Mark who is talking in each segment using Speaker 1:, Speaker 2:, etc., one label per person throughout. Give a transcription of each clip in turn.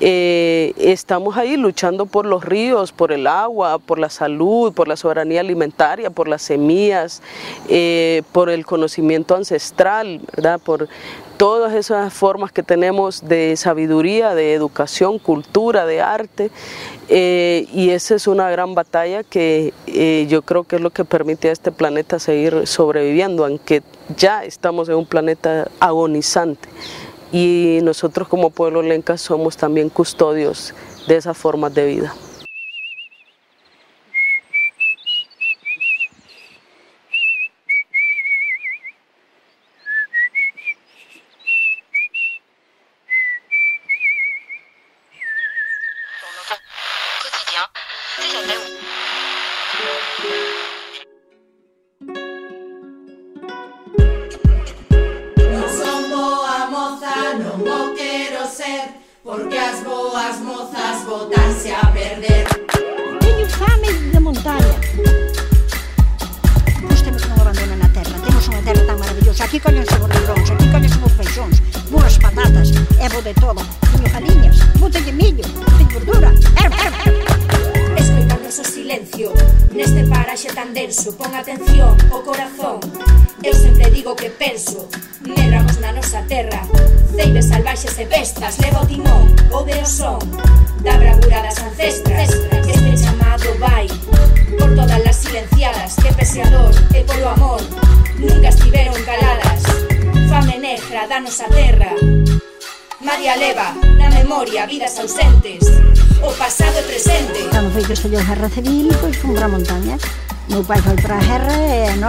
Speaker 1: eh, estamos ahí luchando por los ríos, por el agua, por la salud, por la soberanía alimentaria, por las semillas, eh, por el conocimiento ancestral, por todas esas formas que tenemos de sabiduría, de educación, cultura, de arte. Eh, y esa es una gran batalla que eh, yo creo que es lo que permite a este planeta seguir sobreviviendo, aunque ya estamos en un planeta agonizante. Y nosotros como pueblo lenca somos también custodios de esas formas de vida.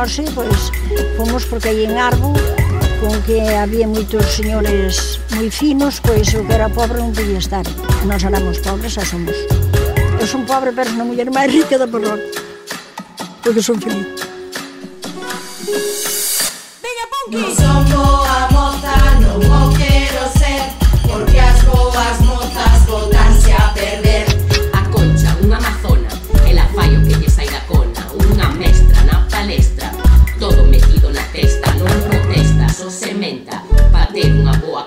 Speaker 2: Monxe, pois, fomos porque aí en Arbo, con que había moitos señores moi finos, pois o que era pobre non podía estar. Nós éramos pobres, xa somos. Eu son pobre, pero son a muller máis rica da parroquia. Porque son feliz.
Speaker 3: Veña, Punky! Non son boa moza, non o quero ser, porque as boas mozas botanse a perder.
Speaker 4: A concha, unha amazona, ela fai o que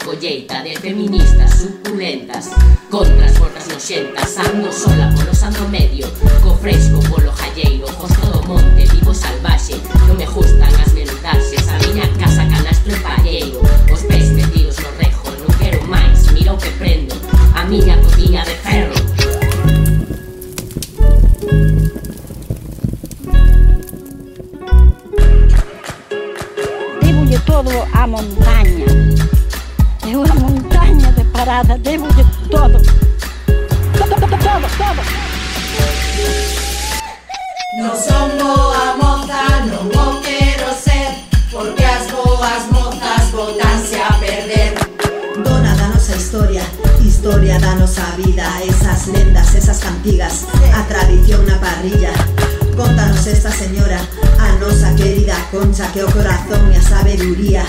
Speaker 4: colleita de feministas suculentas Contra as forras noxentas, ando sola polo sando medio Co fresco polo jalleiro, costo do monte, vivo salvaxe Non me gustan as mentarxes, a miña casa canastro e palleiro Os pés metidos no rejo, non quero máis, mira o que prendo A miña cociña de ferro
Speaker 2: todo a montaña. De parada, debo de todo. Todo, todo, todo, todo.
Speaker 3: Non son boa moza, non o quero ser, porque as boas mozas botanse a perder.
Speaker 5: Dona da nosa historia, historia da nosa vida, esas lendas, esas cantigas, a tradición na parrilla. Contanos esta señora, a nosa querida concha que o corazón e a sabeduría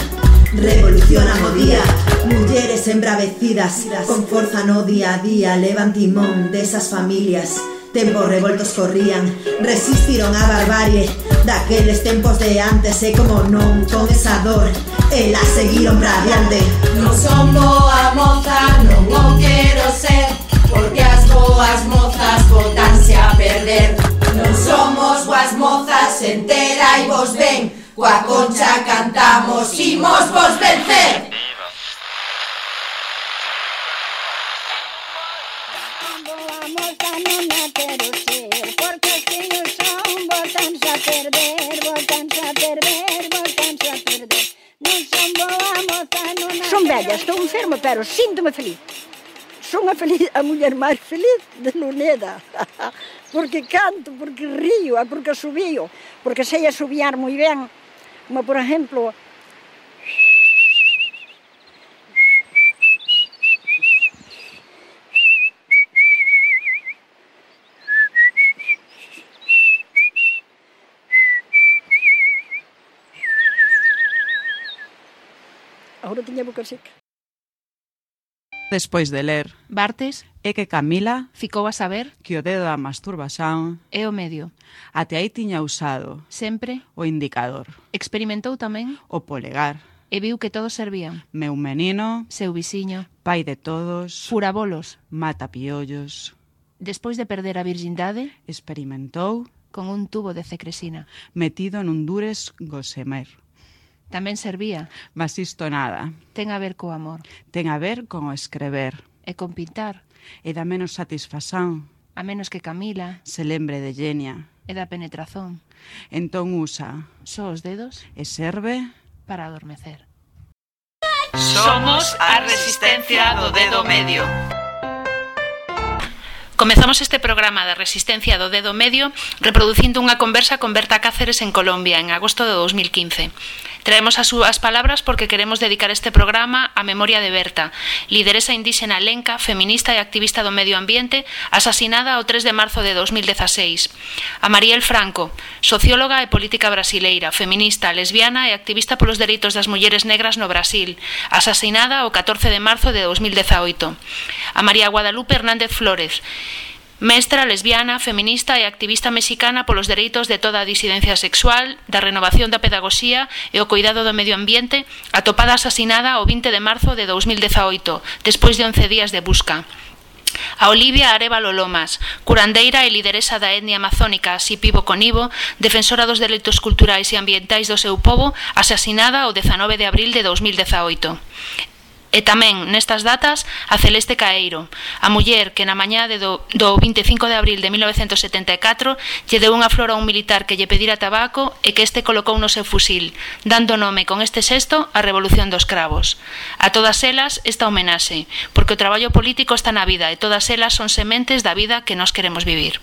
Speaker 5: Revolucionan o día Mulleres embravecidas Con forza no día a día Levan timón desas familias. Tempos revoltos corrían Resistiron a barbarie. Daqueles tempos de antes E como non con esa dor Elas seguiron pra diante
Speaker 3: Non son boa moza Non o quero ser Porque as boas mozas Botanse a perder. Non somos boas mozas Entera e vos ben Coa concha cantamos, imos vos vencer!
Speaker 2: Son bella, estou enferma, pero síntome feliz. Son a, feliz, a muller máis feliz de Luneda. Porque canto, porque río, porque subío, porque sei asubiar moi ben. Como, por exemplo, Agora tiña boca seca.
Speaker 6: Despois de ler
Speaker 7: Bartes,
Speaker 6: é que Camila
Speaker 7: ficou a saber
Speaker 6: que o dedo da masturbación
Speaker 7: é o medio.
Speaker 6: Até aí tiña usado
Speaker 7: sempre
Speaker 6: o indicador.
Speaker 7: Experimentou tamén
Speaker 6: o polegar
Speaker 8: e viu que todos servían.
Speaker 6: Meu menino,
Speaker 8: seu vixiño,
Speaker 6: pai de todos,
Speaker 8: furabolos,
Speaker 6: mata piollos.
Speaker 8: Despois de perder a virgindade,
Speaker 6: experimentou
Speaker 8: con un tubo de cecresina
Speaker 6: metido nun dures gosemer.
Speaker 8: Tamén servía.
Speaker 6: Mas isto nada.
Speaker 8: Ten a ver co amor.
Speaker 6: Ten a ver con o escrever.
Speaker 8: E con pintar.
Speaker 6: E da menos satisfasán.
Speaker 8: A menos que Camila.
Speaker 6: Se lembre de Genia.
Speaker 8: E da penetrazón.
Speaker 6: Entón usa.
Speaker 8: Só os dedos.
Speaker 6: E serve.
Speaker 8: Para adormecer.
Speaker 9: Somos a resistencia do dedo medio.
Speaker 8: Comezamos este programa da resistencia do dedo medio reproducindo unha conversa con Berta Cáceres en Colombia en agosto de 2015. Traemos as súas palabras porque queremos dedicar este programa á memoria de Berta, lideresa indígena lenca, feminista e activista do medio ambiente, asasinada o 3 de marzo de 2016. A Mariel Franco, socióloga e política brasileira, feminista, lesbiana e activista polos dereitos das mulleres negras no Brasil, asasinada o 14 de marzo de 2018. A María Guadalupe Hernández Flores, mestra, lesbiana, feminista e activista mexicana polos dereitos de toda a disidencia sexual, da renovación da pedagogía e o cuidado do medio ambiente, atopada asasinada o 20 de marzo de 2018, despois de 11 días de busca. A Olivia Arevalo Lomas, curandeira e lideresa da etnia amazónica Sipibo Conibo, defensora dos dereitos culturais e ambientais do seu povo, asasinada o 19 de abril de 2018. E tamén, nestas datas, a Celeste Caeiro, a muller que na mañá de do, do 25 de abril de 1974 lle deu unha flor a un militar que lle pedira tabaco e que este colocou no seu fusil, dando nome con este sexto a Revolución dos Cravos. A todas elas esta homenaxe, porque o traballo político está na vida e todas elas son sementes da vida que nós queremos vivir.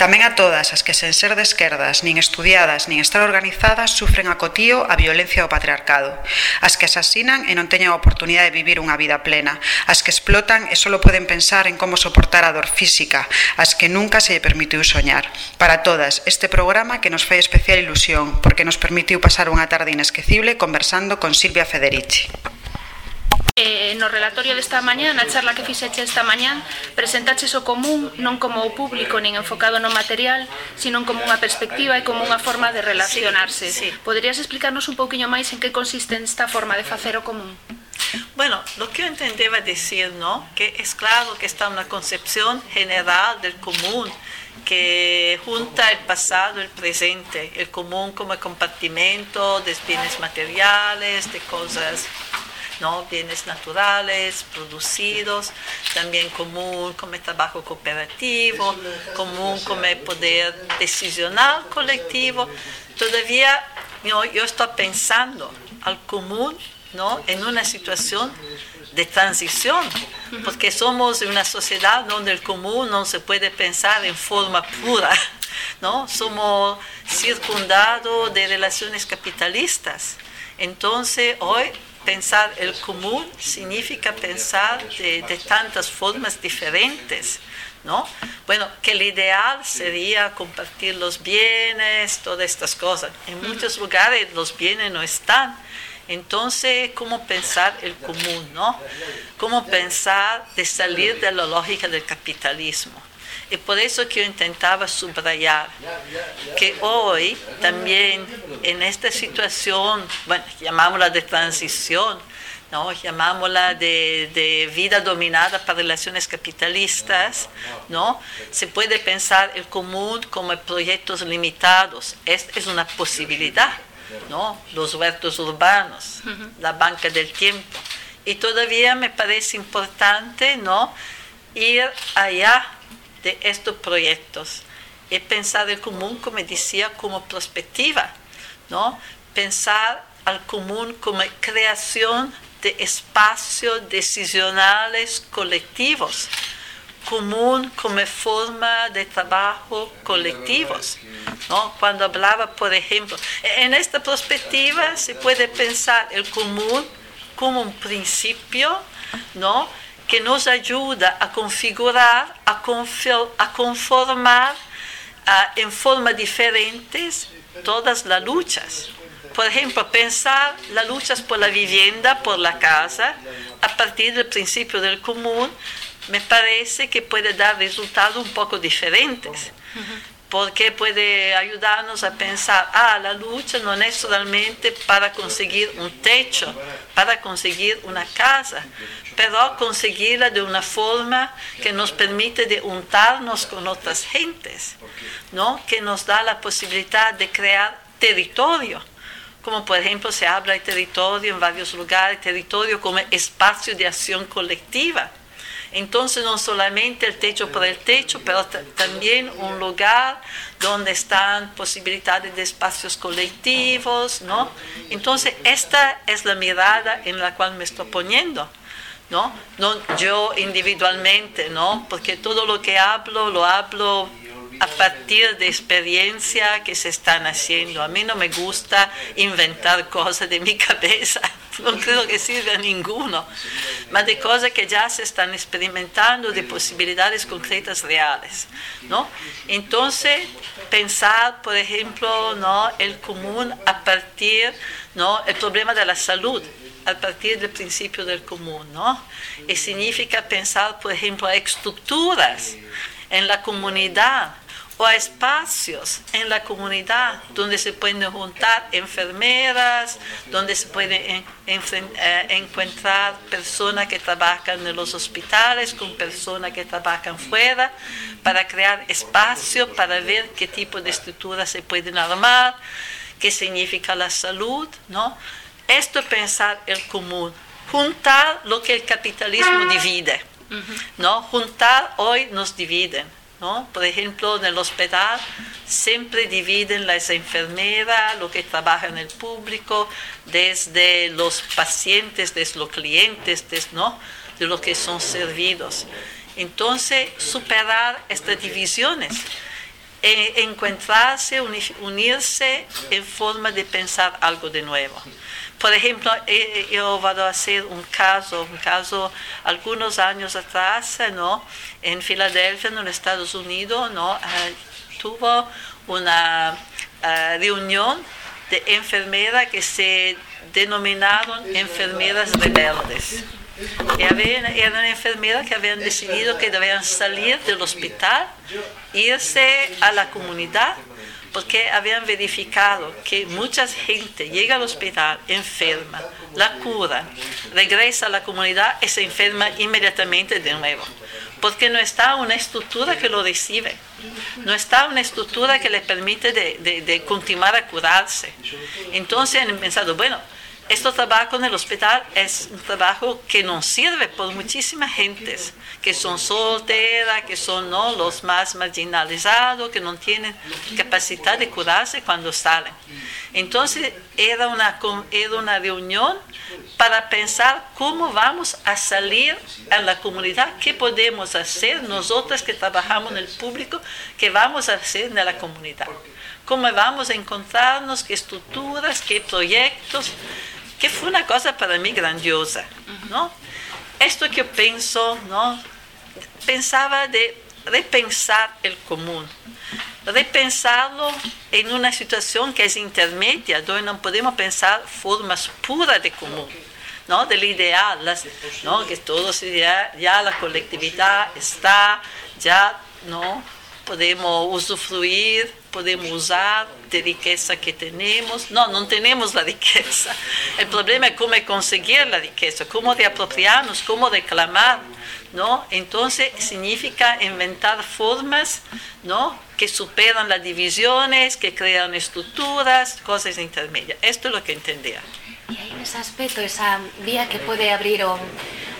Speaker 10: Tamén a todas as que sen ser de esquerdas, nin estudiadas, nin estar organizadas, sufren a cotío a violencia do patriarcado. As que asasinan e non teñen a oportunidade de vivir unha vida plena. As que explotan e só poden pensar en como soportar a dor física. As que nunca se lle permitiu soñar. Para todas, este programa que nos fai especial ilusión, porque nos permitiu pasar unha tarde inesquecible conversando con Silvia Federici
Speaker 8: eh, no relatorio desta mañá, na charla que fixeche esta mañá, presentaches o común non como o público nin enfocado no material, sino como unha perspectiva e como unha forma de relacionarse.
Speaker 11: Sí, sí.
Speaker 8: Poderías explicarnos un pouquiño máis en que consiste esta forma de facer o común?
Speaker 11: Bueno, lo que yo entendía decir, ¿no? Que es claro que está una concepción general del común que junta el pasado, el presente, el común como el compartimento de bienes materiales, de cosas ¿no? Bienes naturales, producidos, también común como trabajo cooperativo, común como poder decisional colectivo. Todavía yo, yo estoy pensando al común ¿no? en una situación de transición, porque somos una sociedad donde el común no se puede pensar en forma pura, ¿no? Somos circundados de relaciones capitalistas. Entonces, hoy pensar el común significa pensar de, de tantas formas diferentes. ¿No? Bueno, que el ideal sería compartir los bienes, todas estas cosas. En muchos lugares los bienes no están. Entonces, ¿cómo pensar el común, no? ¿Cómo pensar de salir de la lógica del capitalismo? Y por eso que yo intentaba subrayar que hoy también en esta situación, bueno, llamámosla de transición, ¿no? llamámosla de, de, vida dominada por relaciones capitalistas, ¿no? se puede pensar el común como proyectos limitados. Es, es una posibilidad. ¿no? los huertos urbanos, la banca del tiempo. Y todavía me parece importante ¿no? ir allá de estos proyectos y pensar el común, como decía, como perspectiva, ¿no? pensar al común como creación de espacios decisionales colectivos, común como forma de trabajo colectivos. ¿no? Cuando hablaba, por ejemplo, en esta perspectiva se puede pensar el común como un principio ¿no? Que nos ayuda a configurar, a, a conformar uh, en formas diferentes todas las luchas. Por ejemplo, pensar las luchas por la vivienda, por la casa, a partir del principio del común, me parece que puede dar resultados un poco diferentes. Porque puede ayudarnos a pensar, ah, la lucha no es solamente para conseguir un techo, para conseguir una casa, pero conseguirla de una forma que nos permite de untarnos con otras gentes, ¿no? que nos da la posibilidad de crear territorio como por ejemplo se habla de territorio en varios lugares, territorio como espacio de acción colectiva. Entonces no solamente el techo por el techo, pero también un lugar donde están posibilidades de espacios colectivos, ¿no? Entonces esta es la mirada en la cual me estoy poniendo. ¿No? no yo individualmente, ¿no? Porque todo lo que hablo lo hablo a partir de experiencia que se están haciendo. A mí no me gusta inventar cosas de mi cabeza, no creo que sirva a ninguno, mas de cosas que ya se están experimentando, de posibilidades concretas reales. ¿no? Entonces, pensar, por ejemplo, ¿no? el común a partir ¿no? el problema de la salud. A partir del principio del común, ¿no? Y significa pensar, por ejemplo, a estructuras en la comunidad o a espacios en la comunidad donde se pueden juntar enfermeras, donde se pueden eh, encontrar personas que trabajan en los hospitales con personas que trabajan fuera, para crear espacio, para ver qué tipo de estructuras se pueden armar, qué significa la salud, ¿no? Esto es pensar el común, juntar lo que el capitalismo divide. ¿no? Juntar hoy nos dividen, ¿no? Por ejemplo, en el hospital siempre dividen las enfermeras, lo que trabaja en el público, desde los pacientes, desde los clientes, desde, ¿no? De lo que son servidos. Entonces, superar estas divisiones, e- encontrarse, uni- unirse en forma de pensar algo de nuevo. Por ejemplo, yo voy a hacer un caso, un caso algunos años atrás, ¿no? En Filadelfia, en los Estados Unidos, ¿no? Ah, tuvo una ah, reunión de enfermeras que se denominaron enfermeras rebeldes. Y eran enfermeras que habían decidido que debían salir del hospital, irse a la comunidad, porque habían verificado que mucha gente llega al hospital enferma, la cura, regresa a la comunidad y se enferma inmediatamente de nuevo, porque no está una estructura que lo recibe, no está una estructura que le permite de, de- de continuar a curarse. Entonces han pensado, bueno, este trabajo en el hospital es un trabajo que nos sirve por muchísimas gentes que son solteras, que son ¿no? los más marginalizados, que no tienen capacidad de curarse cuando salen. Entonces era una, era una reunión para pensar cómo vamos a salir a la comunidad, qué podemos hacer nosotros que trabajamos en el público, qué vamos a hacer en la comunidad, cómo vamos a encontrarnos, qué estructuras, qué proyectos, que fue una cosa para mí grandiosa, ¿no? Esto que yo pienso, ¿no? Pensaba de repensar el común, repensarlo en una situación que es intermedia, donde no podemos pensar formas puras de común, ¿no? Del ideal, ¿no? Que todo sería, ya la colectividad está, ya, ¿no? Podemos usufruir, podemos usar de riqueza que tenemos. No, no tenemos la riqueza. El problema es cómo conseguir la riqueza, cómo de apropiarnos, cómo reclamar, ¿no? Entonces significa inventar formas, ¿no? Que superan las divisiones, que crean estructuras, cosas intermedias. Esto es lo que entendía.
Speaker 12: E aí nese aspecto, esa vía que pode abrir o,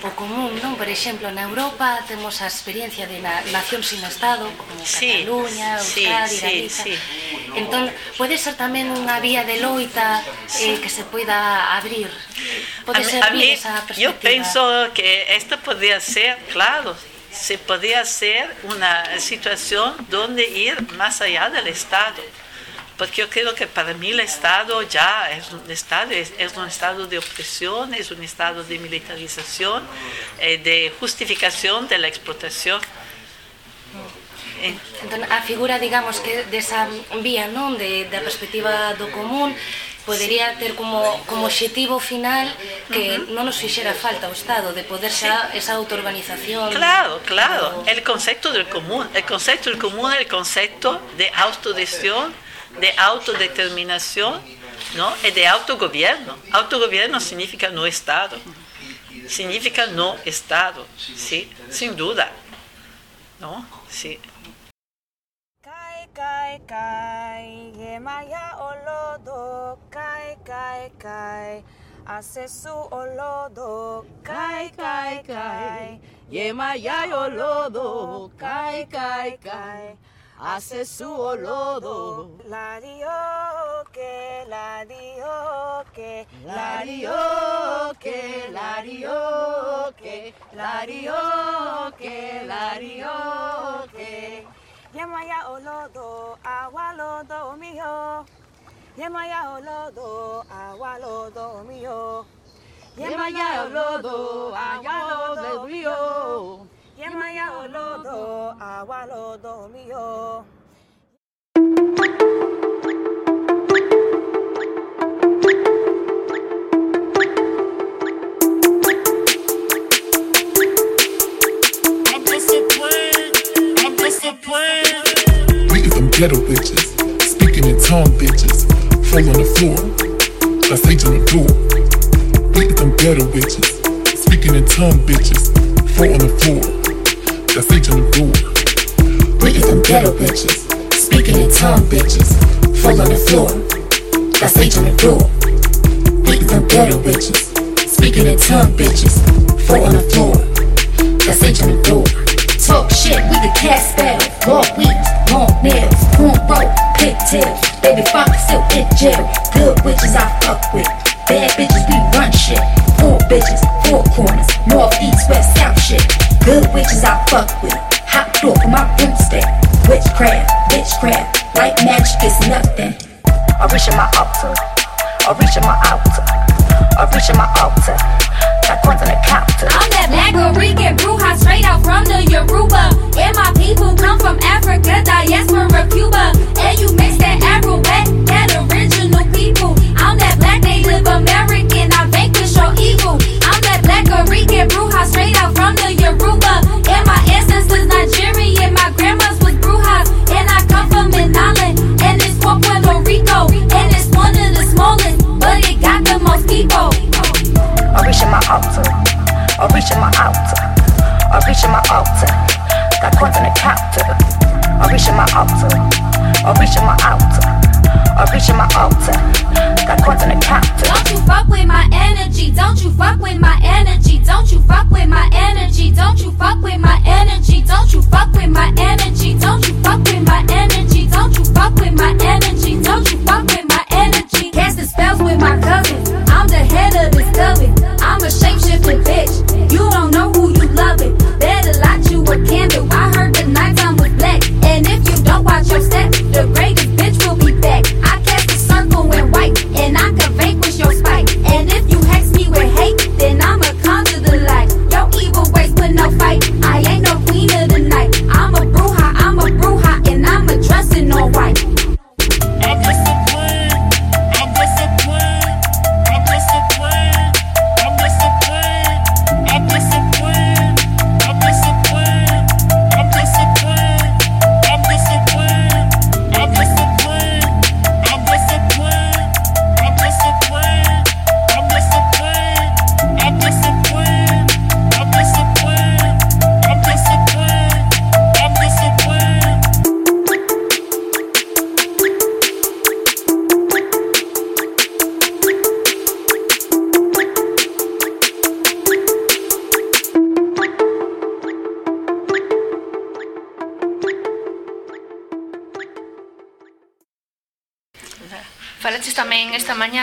Speaker 12: o común, non? Por exemplo, na Europa temos a experiencia de na, nación sin Estado, como
Speaker 11: Sí,
Speaker 12: Cataluña,
Speaker 11: sí,
Speaker 12: Euskadi,
Speaker 11: sí,
Speaker 12: Galiza.
Speaker 11: sí.
Speaker 12: Entón, pode ser tamén unha vía de loita eh, que se poida abrir. Pode ser
Speaker 11: a mí,
Speaker 12: esa
Speaker 11: yo
Speaker 12: perspectiva.
Speaker 11: pienso que esto podría ser, claro, se podría ser una situación donde ir más allá del Estado. Porque yo creo que para mí el Estado ya es un Estado, es, es un Estado de opresión, es un Estado de militarización, eh, de justificación de la explotación. Eh,
Speaker 12: Entón, a figura, digamos, que desa vía, non, de, da perspectiva do común, podería ter como, como objetivo final que non nos fixera falta o Estado, de poder xa esa autoorganización.
Speaker 11: Claro, claro. El concepto del común. El concepto del común es el concepto de autodecisión, de autodeterminación, ¿no? Y de autogobierno. Autogobierno significa no Estado. Significa no Estado, sí, sin duda. ¿No? Sí.
Speaker 13: Hace su olodo. La que, la que, la que, la que, la que, la que. Yemaya olodo, awalodo mío. Yemaya olodo, awalodo mío. Yemaya olodo, awalodo mío. Yemaya olodo, awalodo mio.
Speaker 14: We them ghetto bitches, speaking in tongue bitches, fall on the floor, that's hate on the door. We them ghetto bitches, speaking in tongue bitches, fall on the floor sage on the door. Beating them ghetto bitches, speaking in tongue bitches, fall on the floor, sage on the door. Beating them ghetto bitches, speaking in tongue bitches, fall on the floor, sage on the door.
Speaker 15: Talk shit, we the cat spell. Walk weeds, long nails, cornrow, pigtails. Baby father still in jail. Fuck with.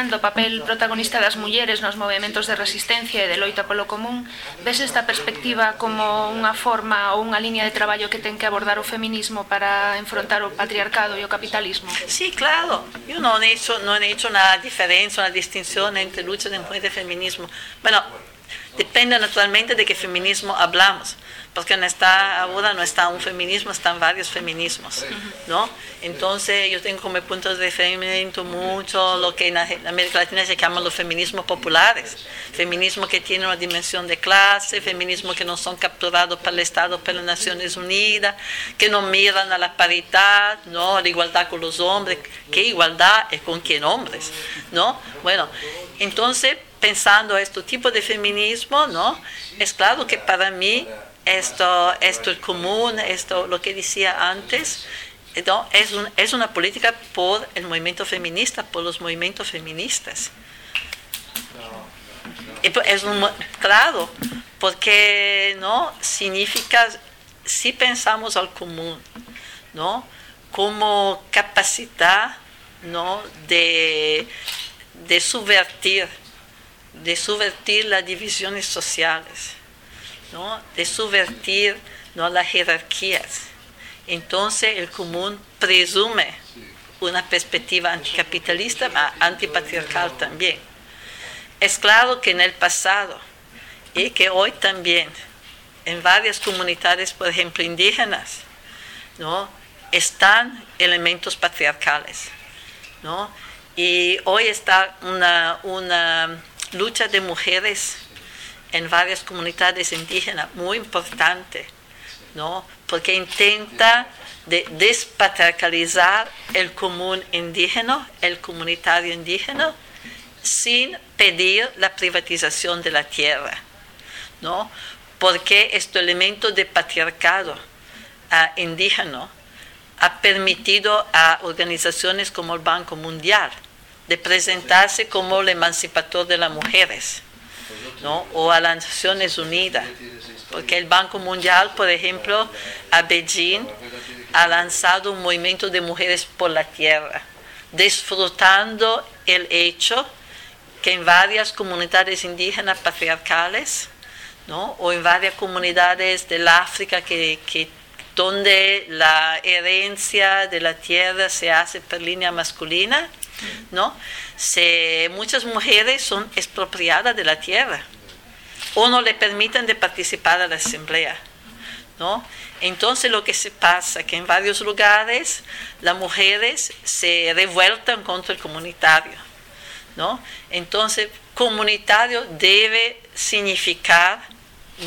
Speaker 8: analizando papel protagonista das mulleres nos movimentos de resistencia e de loita polo común, ves esta perspectiva como unha forma ou unha liña de traballo que ten que abordar o feminismo para enfrontar o patriarcado e o capitalismo?
Speaker 11: Sí, claro. Yo non he hecho, non he hecho una diferencia, una distinción entre lucha de mujer y feminismo. Bueno, depende naturalmente de qué feminismo hablamos. Porque no está ahora no está un feminismo, están varios feminismos, ¿no? Entonces yo tengo como punto de referimiento mucho lo que en América Latina se llaman los feminismos populares, feminismo que tiene una dimensión de clase, feminismo que no son capturados por el Estado, por las Naciones Unidas, que no miran a la paridad, ¿no? La igualdad con los hombres, ¿qué igualdad es con quién hombres, ¿no? Bueno, entonces pensando este tipo de feminismo, ¿no? Es claro que para mí esto, esto es común, esto lo que decía antes, es, es una política por el movimiento feminista, por los movimientos feministas. Pues Es claro, porque no significa, si pensamos al común, ¿no? como capacidad ¿no? de, de subvertir, de subvertir las divisiones sociales, ¿no? de subvertir ¿no? las jerarquías. Entonces el común presume una perspectiva anticapitalista, ma antipatriarcal también. Es claro que en el pasado y que hoy también en varias comunidades, por ejemplo indígenas, ¿no? están elementos patriarcales. ¿no? Y hoy está una, una lucha de mujeres en varias comunidades indígenas muy importante, ¿no? Porque intenta de despatriarcalizar el común indígena, el comunitario indígena, sin pedir la privatización de la tierra, ¿no? Porque este elemento de patriarcado ah, indígena ha permitido a organizaciones como el Banco Mundial de presentarse como el emancipador de las mujeres, ¿no? o a las Naciones Unidas, porque el Banco Mundial, por ejemplo, a Beijing, ha lanzado un movimiento de mujeres por la tierra, disfrutando el hecho que en varias comunidades indígenas patriarcales, ¿no? o en varias comunidades del África que, que donde la herencia de la tierra se hace por línea masculina, ¿no? Se, muchas mujeres son expropiadas de la tierra o no le permiten de participar a la asamblea, ¿no? Entonces lo que se pasa que en varios lugares las mujeres se revueltan contra el comunitario, ¿no? Entonces comunitario debe significar,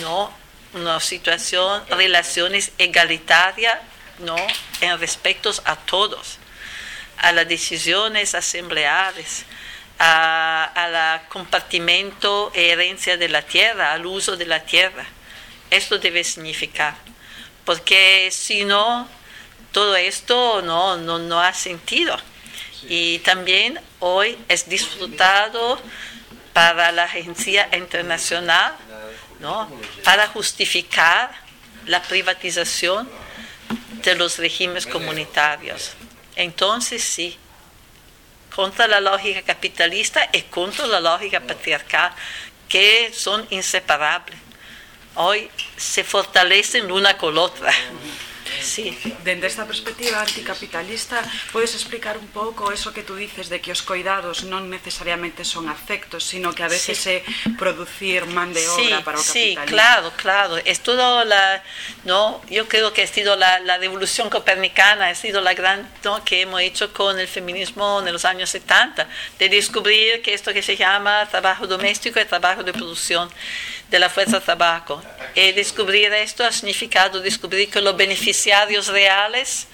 Speaker 11: ¿no? Una situación, relaciones egalitarias, ¿no? En respecto a todos a las decisiones asambleares, al compartimento e herencia de la tierra, al uso de la tierra. Esto debe significar, porque si no, todo esto no, no, no ha sentido. Y también hoy es disfrutado para la agencia internacional, ¿no? para justificar la privatización de los regímenes comunitarios. Entonces sí, contra la lógica capitalista y contra la lógica patriarcal, que son inseparables. Hoy se fortalecen una con la otra. Sí.
Speaker 16: Dende esta perspectiva anticapitalista, podes explicar un pouco eso que tú dices de que os coidados non necesariamente son afectos, sino que a veces
Speaker 11: Sí.
Speaker 16: é producir man de
Speaker 11: Sí,
Speaker 16: obra para o
Speaker 11: sí,
Speaker 16: capitalismo.
Speaker 11: claro, claro. Es todo la, no, yo creo que ha sido la, la revolución copernicana, ha sido la gran ¿no? que hemos hecho con el feminismo en los años 70, de descubrir que esto que se llama trabajo doméstico es trabajo de producción de la fuerza de trabajo. Y descubrir esto ha significado descubrir que los beneficiarios reales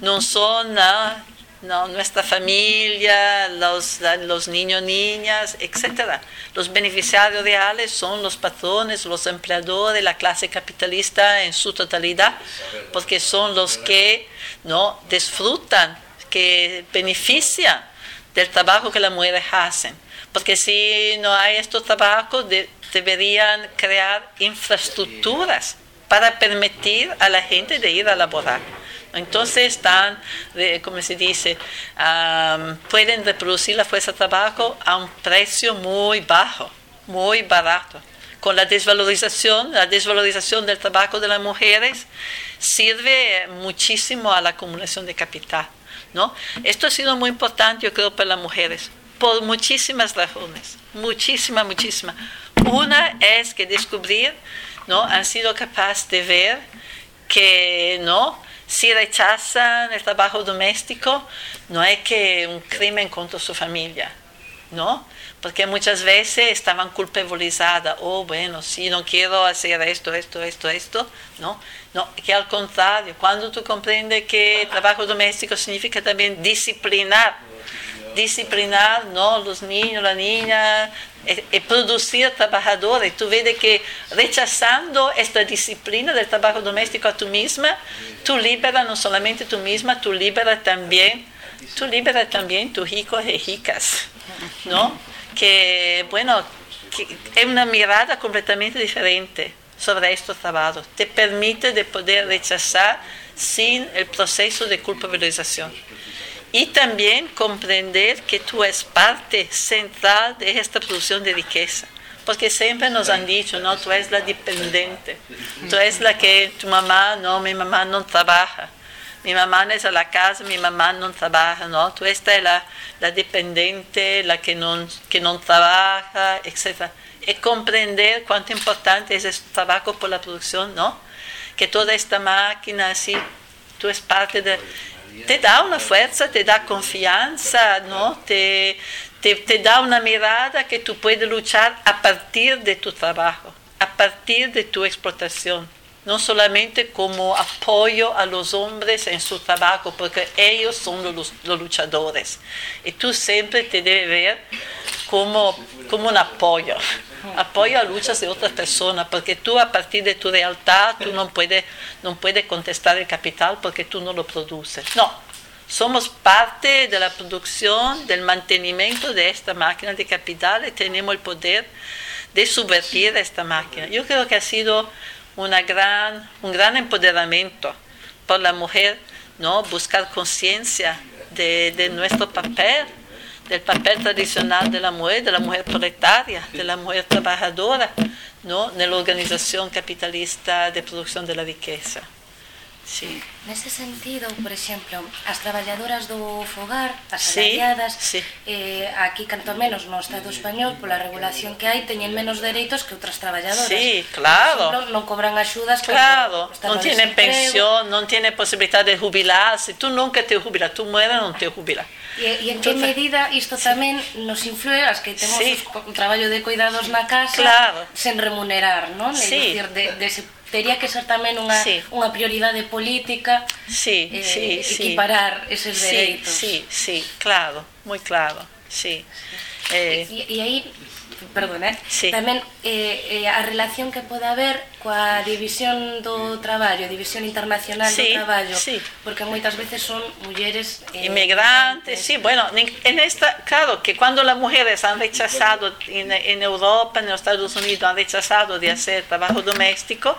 Speaker 11: no son ah, no, nuestra familia, los, los niños, niñas, etc. Los beneficiarios reales son los patrones, los empleadores, la clase capitalista en su totalidad, porque son los que no disfrutan, que benefician del trabajo que las mujeres hacen. Porque si no hay estos trabajos, de- deberían crear infraestructuras para permitir a la gente de ir a laborar. Entonces están, como se dice, pueden reproducir la fuerza de trabajo a un precio muy bajo, muy barato. Con la desvalorización, la desvalorización del trabajo de las mujeres sirve muchísimo a la acumulación de capital. ¿no? Esto ha sido muy importante, yo creo, para las mujeres, por muchísimas razones, muchísimas, muchísimas. Una es que descubrir, ¿no? Han sido capaces de ver que, ¿no? Si rechazan el trabajo doméstico, no es que un crimen contra su familia, ¿no? Porque muchas veces estaban culpabilizadas, oh, bueno, si no quiero hacer esto, esto, esto, esto, ¿no? No, que al contrario, cuando tú comprendes que trabajo doméstico significa también disciplinar, disciplinar, ¿no? Los niños, las niñas, eh, eh, producir trabajadores. Tú ves que rechazando esta disciplina del trabajo doméstico a tú misma, tú liberas no solamente tú misma, tú liberas también, tú liberas también tus hijos y hijas, ¿no? Que, bueno, que es una mirada completamente diferente sobre estos trabajos. Te permite de poder rechazar sin el proceso de culpabilización. Y también comprender que tú es parte central de esta producción de riqueza. Porque siempre nos han dicho, no, tú eres la dependiente. Tú eres la que tu mamá, no, mi mamá no trabaja. Mi mamá no es a la casa, mi mamá no trabaja, ¿no? Tú esta es la, la dependiente, la que no, que no trabaja, etc. Y comprender cuánto importante es este trabajo por la producción, ¿no? Que toda esta máquina así, tú es parte de... Te da una fuerza, te da confianza, ¿no? Te, te, te da una mirada que tú puedes luchar a partir de tu trabajo, a partir de tu explotación, no solamente como apoyo a los hombres en su trabajo, porque ellos son los, los luchadores. Y tú siempre te debes ver como, como un apoyo, apoyo a luchas de otras personas, porque tú a partir de tu lealtad, tú no puedes, no puedes contestar el capital porque tú no lo produces. No, somos parte de la producción, del mantenimiento de esta máquina de capital y tenemos el poder de subvertir esta máquina. Yo creo que ha sido una gran, un gran empoderamiento por la mujer, ¿no? buscar conciencia de nuestro papel, del papel tradicional de la mujer, de la mujer proletaria, de la mujer trabajadora, ¿no? en la organización capitalista de producción de la riqueza. Sí.
Speaker 12: Nese sentido, por exemplo, as traballadoras do fogar, as
Speaker 11: salariadas,
Speaker 12: sí,
Speaker 11: sí.
Speaker 12: eh, aquí canto menos no Estado español, pola regulación que hai, teñen menos dereitos que outras traballadoras.
Speaker 11: Sí, claro.
Speaker 12: Por exemplo, non cobran axudas.
Speaker 11: Claro, non
Speaker 12: tienen
Speaker 11: pensión, non tienen posibilidad de jubilarse, tú nunca te jubilas, tú mueres non te jubilas.
Speaker 12: E, e en que medida isto tamén sí. nos influe as que temos
Speaker 11: sí.
Speaker 12: un traballo de cuidados na casa
Speaker 11: claro.
Speaker 12: sen remunerar, non?
Speaker 11: Sí.
Speaker 12: É dicir, de, de ese tería que ser tamén unha,
Speaker 11: sí.
Speaker 12: unha prioridade política
Speaker 11: sí,
Speaker 12: eh,
Speaker 11: sí,
Speaker 12: equiparar
Speaker 11: sí.
Speaker 12: eses dereitos.
Speaker 11: Sí, sí, sí, claro, moi claro, sí. sí. Eh,
Speaker 12: e, e aí perdón, eh?
Speaker 11: Sí.
Speaker 12: tamén eh, eh, a relación que pode haber coa división do traballo, división internacional
Speaker 11: Sí,
Speaker 12: do traballo,
Speaker 11: sí.
Speaker 12: porque moitas veces son mulleres eh,
Speaker 11: Inmigrantes, sí, bueno, en en esta, claro, que cuando las mujeres han rechazado en, en Europa, en los Estados Unidos, han rechazado de hacer trabajo doméstico,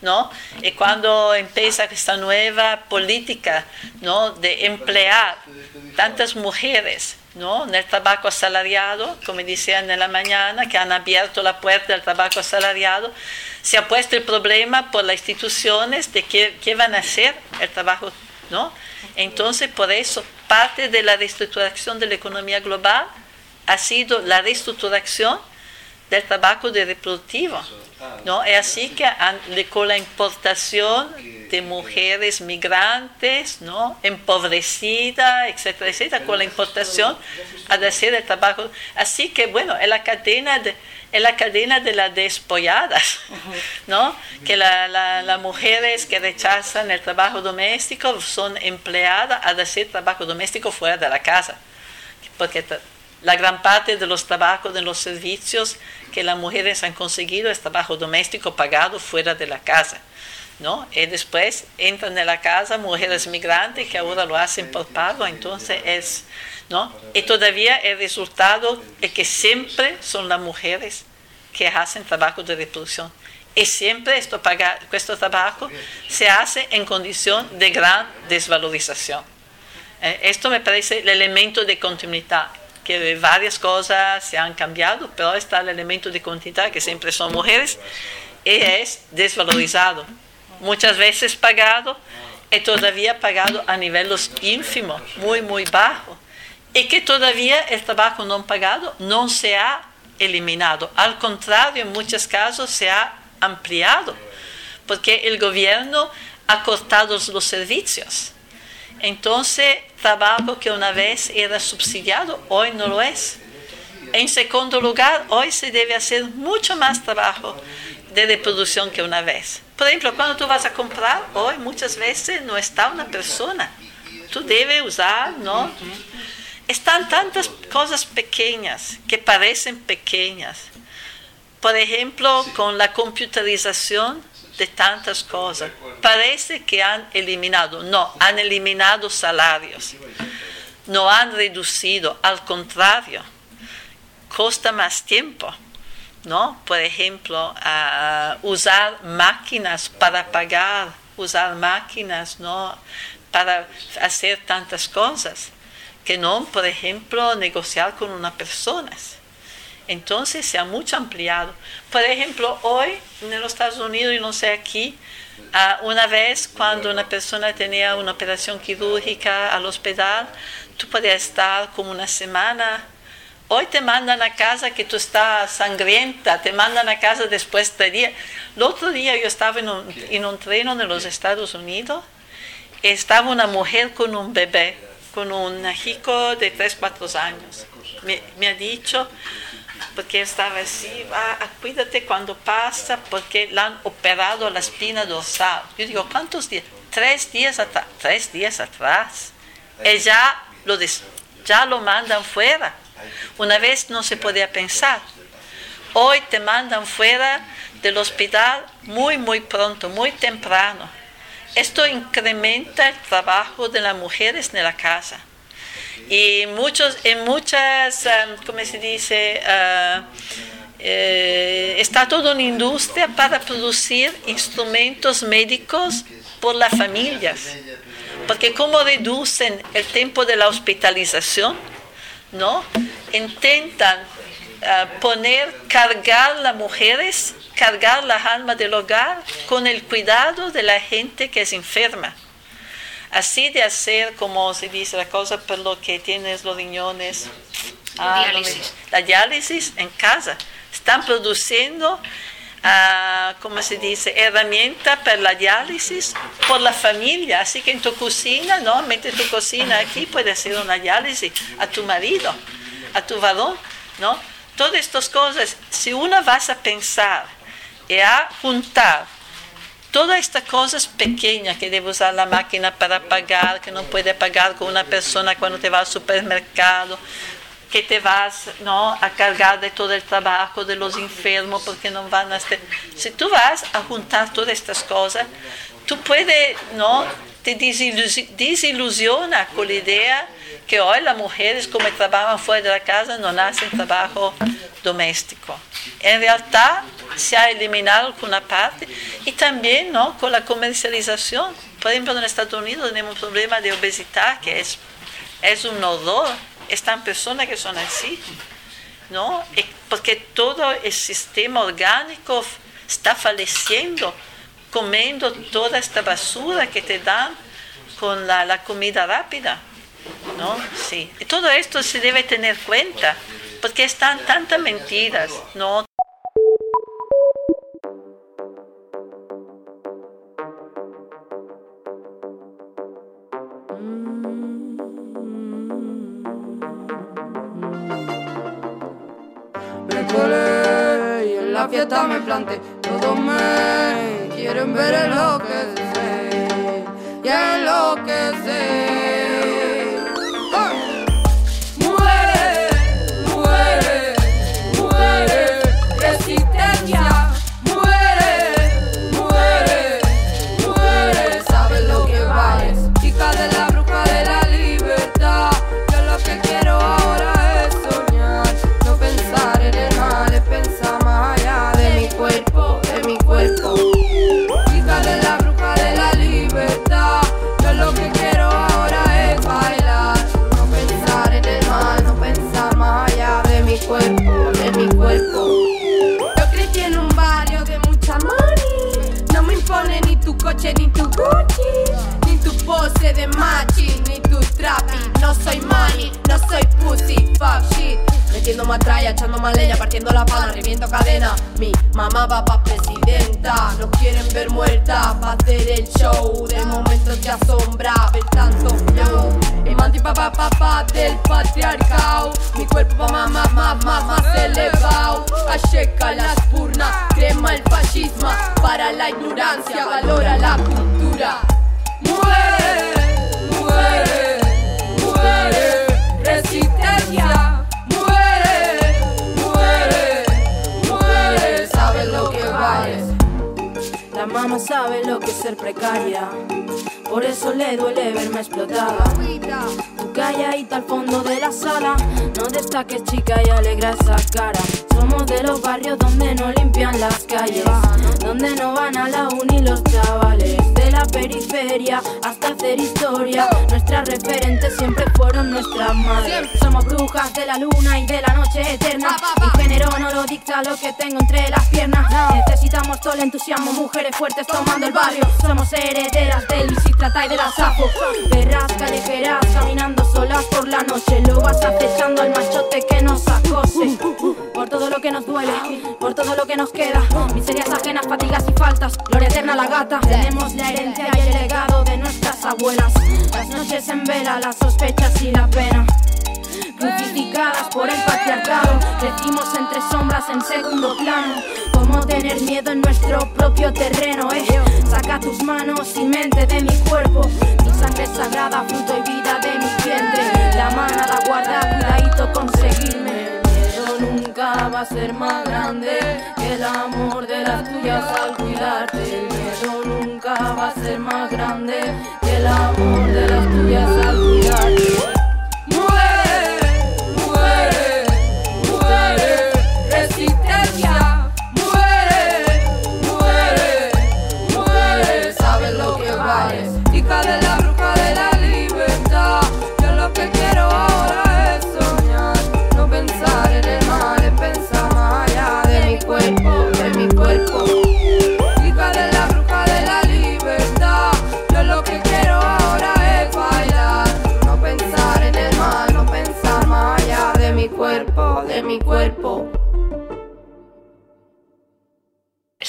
Speaker 11: ¿no? Y cuando empieza esta nueva política, ¿no? De emplear tantas mujeres, ¿no? En el trabajo asalariado, como decían en la mañana, que han abierto la puerta del trabajo asalariado, se ha puesto el problema por las instituciones de qué, qué van a hacer el trabajo, ¿no? Entonces, por eso, parte de la reestructuración de la economía global ha sido la reestructuración del trabajo de reproductivo. ¿No? Es así que con la importación de mujeres migrantes, ¿no? empobrecidas, etcétera, etcétera, con la importación a hacer el trabajo. Así que, bueno, es la cadena de, es la cadena de las despolladas, ¿no? que la- la- las mujeres que rechazan el trabajo doméstico son empleadas a hacer trabajo doméstico fuera de la casa porque la gran parte de los trabajos de los servicios que las mujeres han conseguido es trabajo doméstico pagado fuera de la casa. ¿no? Y después entran en la casa mujeres migrantes que ahora lo hacen por pago, entonces es, ¿no? Y todavía el resultado es que siempre son las mujeres que hacen trabajo de reproducción. Y siempre esto, este trabajo se hace en condición de gran desvalorización. Eh, esto me parece el elemento de continuidad, que varias cosas se han cambiado, pero está el elemento de continuidad, que siempre son mujeres, y es desvalorizado. Muchas veces pagado, y todavía pagado a niveles ínfimos, muy, muy bajos. Y que todavía el trabajo no pagado no se ha eliminado. Al contrario, en muchos casos se ha ampliado, porque el gobierno ha cortado los servicios. Entonces, trabajo que una vez era subsidiado, hoy no lo es. En segundo lugar, hoy se debe hacer mucho más trabajo de reproducción que una vez. Por ejemplo, cuando tú vas a comprar, hoy muchas veces no está una persona. Tú debes usar, ¿no? Están tantas cosas pequeñas que parecen pequeñas. Por ejemplo, con la computarización de tantas cosas. Parece que han eliminado, no, han eliminado salarios. No han reducido, al contrario, costa más tiempo. ¿no? Por ejemplo, ah, usar máquinas para pagar, usar máquinas ¿no? para hacer tantas cosas, que no, por ejemplo, negociar con una persona. Entonces se ha mucho ampliado. Por ejemplo, hoy en los Estados Unidos y no sé aquí, ah, una vez cuando una persona tenía una operación quirúrgica al hospital, tú podías estar como una semana. Hoy te mandan a casa que tú estás sangrienta, te mandan a casa después de día. El otro día yo estaba en un, en un tren en los Estados Unidos y estaba una mujer con un bebé, con un hijo de 3, 4 años. Me, me ha dicho, porque estaba así, ah, ah, cuídate cuando pasa, porque le han operado la espina dorsal. Yo digo, ¿cuántos días? Tres días atrás, tres días atrás. Ella lo, des- ya lo mandan fuera. Una vez no se podía pensar. Hoy te mandan fuera del hospital muy, muy pronto, muy temprano. Esto incrementa el trabajo de las mujeres en la casa. Y muchos, en muchas, ¿cómo se dice? Ah, eh, está toda una industria para producir instrumentos médicos por las familias. Porque como reducen el tiempo de la hospitalización, ¿no? Intentan ah, poner, cargar las mujeres, cargar las almas del hogar con el cuidado de la gente que es enferma. Así de hacer, como se dice la cosa, por lo que tienes los riñones, ah,
Speaker 8: Diálisis.
Speaker 11: la diálisis en casa. Están produciendo, ah, ¿cómo se dice?, herramientas para la diálisis por la familia. Así que en tu cocina, ¿no? Mete tu cocina aquí, puede hacer una diálisis a tu marido, a tu varón, ¿no? Todas estas cosas, si uno vas a pensar y a juntar todas estas cosas pequeñas que debe usar la máquina para pagar, que no puede pagar con una persona cuando te va al supermercado, que te vas ¿no? a cargar de todo el trabajo de los enfermos porque no van a estar... Si tú vas a juntar todas estas cosas, tú puedes, ¿no? Te desilusi- desilusiona con la idea que hoy las mujeres como trabajan fuera de la casa no hacen trabajo doméstico. En realidad se ha eliminado una parte y también ¿no? con la comercialización. Por ejemplo, en Estados Unidos tenemos un problema de obesidad que es, es un horror. Están personas que son así, ¿no? Porque todo el sistema orgánico está falleciendo, comiendo toda esta basura que te dan con la, la comida rápida. ¿no? Sí. Y todo esto se debe tener cuenta, porque están tantas mentiras, ¿no?
Speaker 17: Fiesta me planté. Todos me quieren ver enloquecer y enloquecer. Matralla, echando más leña, partiendo la pana, reviento cadena. Mi mamá va pa' presidenta, nos quieren ver muerta pa' hacer el show. De momento te asombra ver tanto flow. Imante papá papá del patriarcado. Mi cuerpo va más, más, más, más, más elevado. Acheca las purnas, crema el fascismo. Para la ignorancia, valora la cultura. Muere, muere,
Speaker 18: Mamá sabe lo que es ser precaria. Por eso le duele verme explotada. Tú calladita al fondo de la sala. No destaques, chica, y alegra esa cara. Somos de los barrios donde no limpian las calles. Donde no van a la uni los chavales. La periferia hasta hacer historia. Nuestras referentes siempre fueron nuestras madres. Somos brujas de la luna y de la noche eterna. Mi género no lo dicta lo que tengo entre las piernas. Necesitamos todo el entusiasmo, mujeres fuertes tomando el barrio. Somos herederas del Isitrata y de la Safo. Perras callejeras caminando solas por la noche. Lo vas acechando al machote que nos acose. Por todo lo que nos duele, por todo lo que nos queda. Miserias ajenas, fatigas y faltas. Gloria eterna a la gata. Tenemos la herencia y el legado de nuestras abuelas. Las noches en vela, las sospechas y la pena. crucificadas por el patriarcado. Crecimos entre sombras en segundo plano. Como tener miedo en nuestro propio terreno, eh. Saca tus manos y mente de mi cuerpo. Mi sangre sagrada, fruto y vida de mi vientre. La manada guarda, cuidadito conseguirme. Miedo nunca va a ser más grande que el amor de las tuyas al cuidarte. Va a ser más grande que el amor de las tuyas al cuidarte.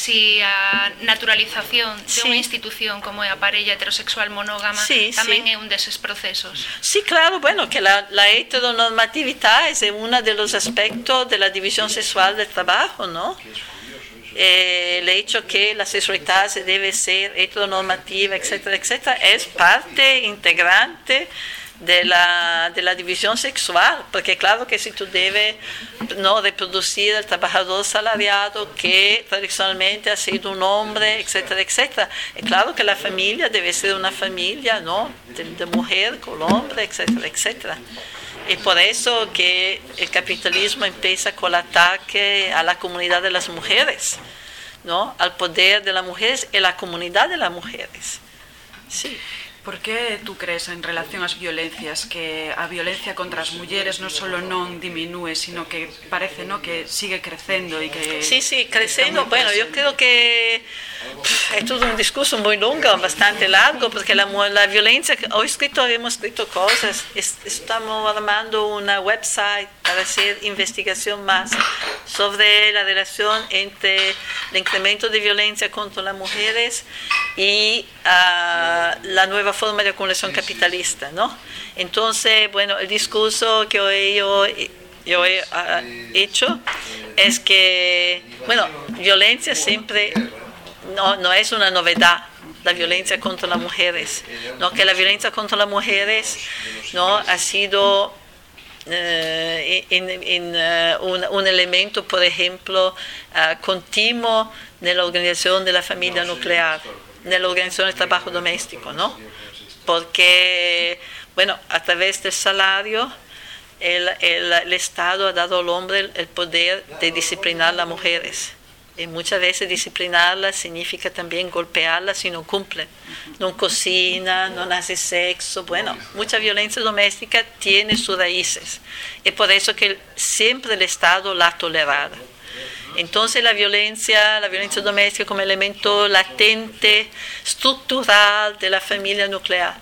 Speaker 8: Si a naturalización de unha institución como é a parella heterosexual monógama
Speaker 11: Sí,
Speaker 8: tamén
Speaker 11: sí.
Speaker 8: é un deses procesos.
Speaker 11: Sí, claro, bueno, que la, la heteronormatividad es uno de los aspectos de la división sexual del trabajo, ¿no? Eh, el hecho que la sexualidad se debe ser heteronormativa, etcétera, etcétera, es parte integrante de la, de la división sexual, porque claro que si tú debes no reproducir el trabajador salariado que tradicionalmente ha sido un hombre, etcétera, etcétera, es claro que la familia debe ser una familia, ¿no? De, de mujer con hombre, etcétera, etcétera. Y por eso que el capitalismo empieza con el ataque a la comunidad de las mujeres, ¿no? Al poder de las mujeres y la comunidad de las mujeres. Sí.
Speaker 16: Por que tú crees en relación ás violencias que a violencia contra as mulleres non solo non diminúe, sino que parece no que sigue crecendo e que
Speaker 11: Sí, sí, creciendo. Bueno, yo creo que pff, es todo un discurso muy largo, bastante largo, porque la, la violencia, hoy escrito, hemos escrito cosas, es- estamos armando una website para hacer investigación más sobre la relación entre el incremento de violencia contra las mujeres y ah, la nueva forma de acumulación capitalista, ¿no? Entonces, bueno, el discurso que hoy yo yo he ah, hecho es que, bueno, violencia siempre no, no es una novedad, la violencia contra las mujeres, ¿no? que la violencia contra las mujeres ¿no? ha sido eh, en- en, eh, un, un elemento, por ejemplo, ah, continuo en la organización de la familia nuclear, en la organización del trabajo doméstico, ¿no? Porque, bueno, a través del salario, el, Estado ha dado al hombre el, poder de disciplinar a las mujeres. Y muchas veces disciplinarlas significa también golpearlas si no cumplen. No cocina, no hace sexo. Bueno, mucha violencia doméstica tiene sus raíces. Y por eso que siempre el Estado la ha tolerado. Entonces la violencia, la violencia doméstica como elemento latente, estructural de la familia nuclear.